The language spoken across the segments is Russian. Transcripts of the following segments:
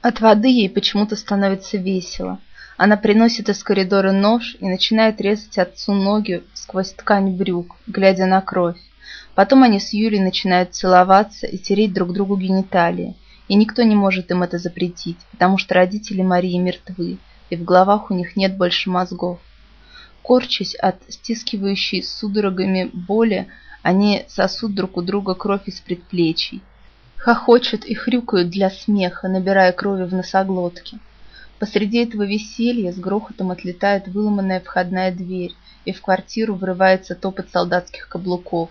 От воды ей почему-то становится весело. Она приносит из коридора нож и начинает резать отцу ноги сквозь ткань брюк, глядя на кровь. Потом они с Юлей начинают целоваться и тереть друг другу гениталии. И никто не может им это запретить, потому что родители Марии мертвы, и в головах у них нет больше мозгов. Корчась от стискивающей судорогами боли, они сосут друг у друга кровь из предплечий. Хохочут и хрюкают для смеха, набирая крови в носоглотке. Посреди этого веселья с грохотом отлетает выломанная входная дверь, и в квартиру врывается топот солдатских каблуков.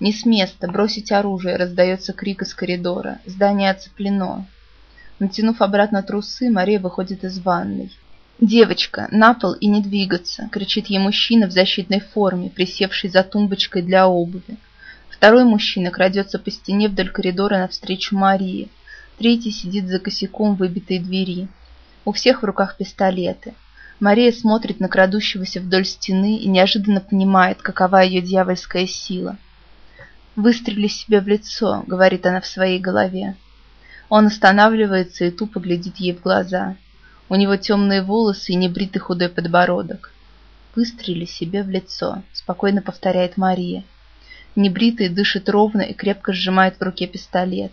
«Не с места! Бросить оружие!» — раздается крик из коридора. Здание оцеплено. Натянув обратно трусы, Мария выходит из ванной. «Девочка, на пол и не двигаться!» — кричит ей мужчина в защитной форме, присевший за тумбочкой для обуви. Второй мужчина крадется по стене вдоль коридора навстречу Марии. Третий сидит за косяком выбитой двери. У всех в руках пистолеты. Мария смотрит на крадущегося вдоль стены и неожиданно понимает, какова ее дьявольская сила. «Выстрели себе в лицо», — говорит она в своей голове. Он останавливается и тупо глядит ей в глаза. У него темные волосы и небритый худой подбородок. «Выстрели себе в лицо», — спокойно повторяет Мария. Небритый дышит ровно и крепко сжимает в руке пистолет.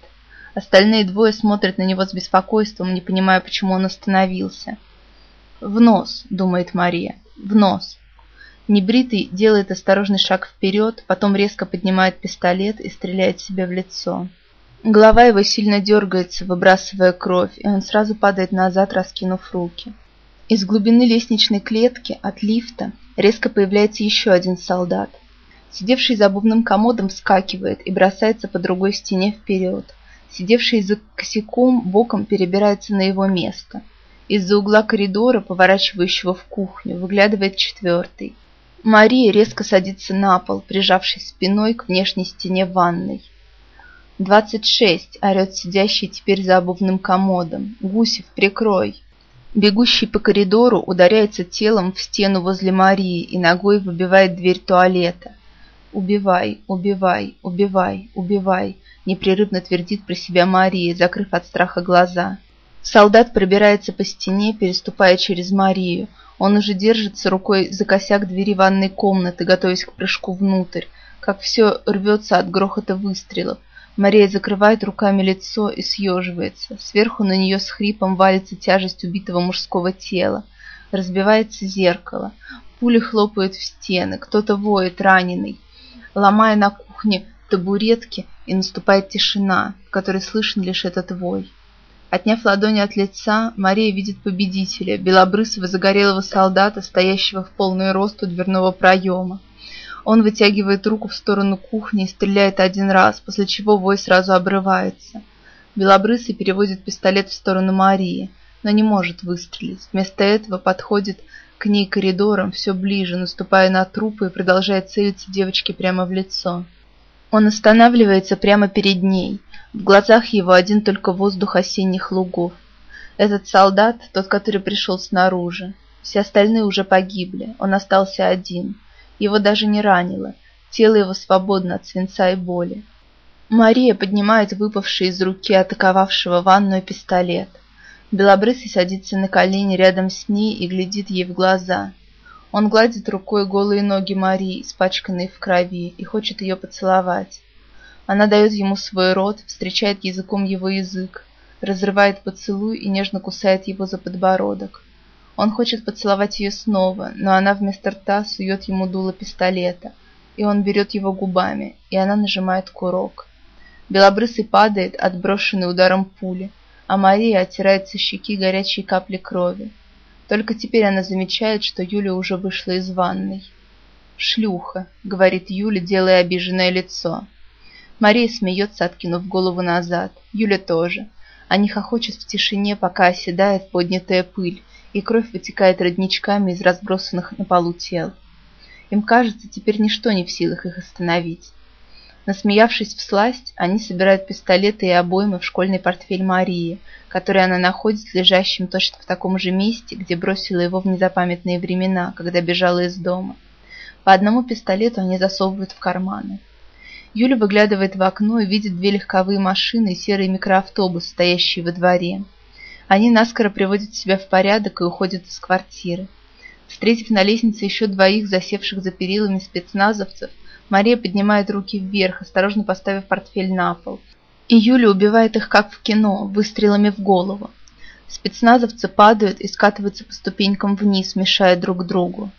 Остальные двое смотрят на него с беспокойством, не понимая, почему он остановился. «В нос», — думает Мария, — «в нос». Небритый делает осторожный шаг вперед, потом резко поднимает пистолет и стреляет себе в лицо. Голова его сильно дергается, выбрасывая кровь, и он сразу падает назад, раскинув руки. Из глубины лестничной клетки, от лифта, резко появляется еще один солдат. Сидевший за обувным комодом вскакивает и бросается по другой стене вперед сидевший за косяком боком перебирается на его место. Из-за угла коридора, поворачивающего в кухню, выглядывает четвертый. Мария резко садится на пол, прижавшись спиной к внешней стене ванной. «Двадцать шесть!» — орет сидящий теперь за обувным комодом. «Гусев, прикрой!» Бегущий по коридору ударяется телом в стену возле Марии и ногой выбивает дверь туалета. «Убивай, убивай, убивай, убивай!» непрерывно твердит про себя Мария, закрыв от страха глаза. Солдат пробирается по стене, переступая через Марию. Он уже держится рукой за косяк двери ванной комнаты, готовясь к прыжку внутрь. Как все рвется от грохота выстрелов. Мария закрывает руками лицо и съеживается. Сверху на нее с хрипом валится тяжесть убитого мужского тела. Разбивается зеркало. Пули хлопают в стены. Кто-то воет, раненый. Ломая на кухне табуретки, и наступает тишина, в которой слышен лишь этот вой. Отняв ладони от лица, Мария видит победителя, белобрысого загорелого солдата, стоящего в полный рост у дверного проема. Он вытягивает руку в сторону кухни и стреляет один раз, после чего вой сразу обрывается. Белобрысый переводит пистолет в сторону Марии, но не может выстрелить. Вместо этого подходит к ней коридором все ближе, наступая на трупы и продолжая целиться девочке прямо в лицо. Он останавливается прямо перед ней. В глазах его один только воздух осенних лугов. Этот солдат, тот, который пришел снаружи. Все остальные уже погибли. Он остался один. Его даже не ранило. Тело его свободно от свинца и боли. Мария поднимает выпавший из руки атаковавшего ванную пистолет. Белобрысый садится на колени рядом с ней и глядит ей в глаза – он гладит рукой голые ноги Марии, испачканные в крови, и хочет ее поцеловать. Она дает ему свой рот, встречает языком его язык, разрывает поцелуй и нежно кусает его за подбородок. Он хочет поцеловать ее снова, но она вместо рта сует ему дуло пистолета, и он берет его губами, и она нажимает курок. Белобрысый падает, отброшенный ударом пули, а Мария оттирает со щеки горячие капли крови. Только теперь она замечает, что Юля уже вышла из ванной. «Шлюха», — говорит Юля, делая обиженное лицо. Мария смеется, откинув голову назад. Юля тоже. Они хохочут в тишине, пока оседает поднятая пыль, и кровь вытекает родничками из разбросанных на полу тел. Им кажется, теперь ничто не в силах их остановить. Насмеявшись в сласть, они собирают пистолеты и обоймы в школьный портфель Марии, который она находит лежащим точно в таком же месте, где бросила его в незапамятные времена, когда бежала из дома. По одному пистолету они засовывают в карманы. Юля выглядывает в окно и видит две легковые машины и серый микроавтобус, стоящие во дворе. Они наскоро приводят себя в порядок и уходят из квартиры. Встретив на лестнице еще двоих засевших за перилами спецназовцев, Мария поднимает руки вверх, осторожно поставив портфель на пол. И Юля убивает их, как в кино, выстрелами в голову. Спецназовцы падают и скатываются по ступенькам вниз, мешая друг другу.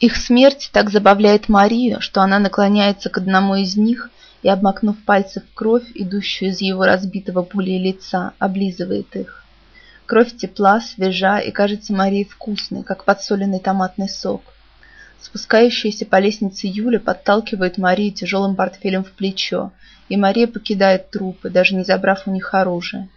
Их смерть так забавляет Марию, что она наклоняется к одному из них и, обмакнув пальцы в кровь, идущую из его разбитого пулей лица, облизывает их. Кровь тепла, свежа и кажется Марии вкусной, как подсоленный томатный сок. Спускающаяся по лестнице Юля подталкивает Марию тяжелым портфелем в плечо, и Мария покидает трупы, даже не забрав у них оружие.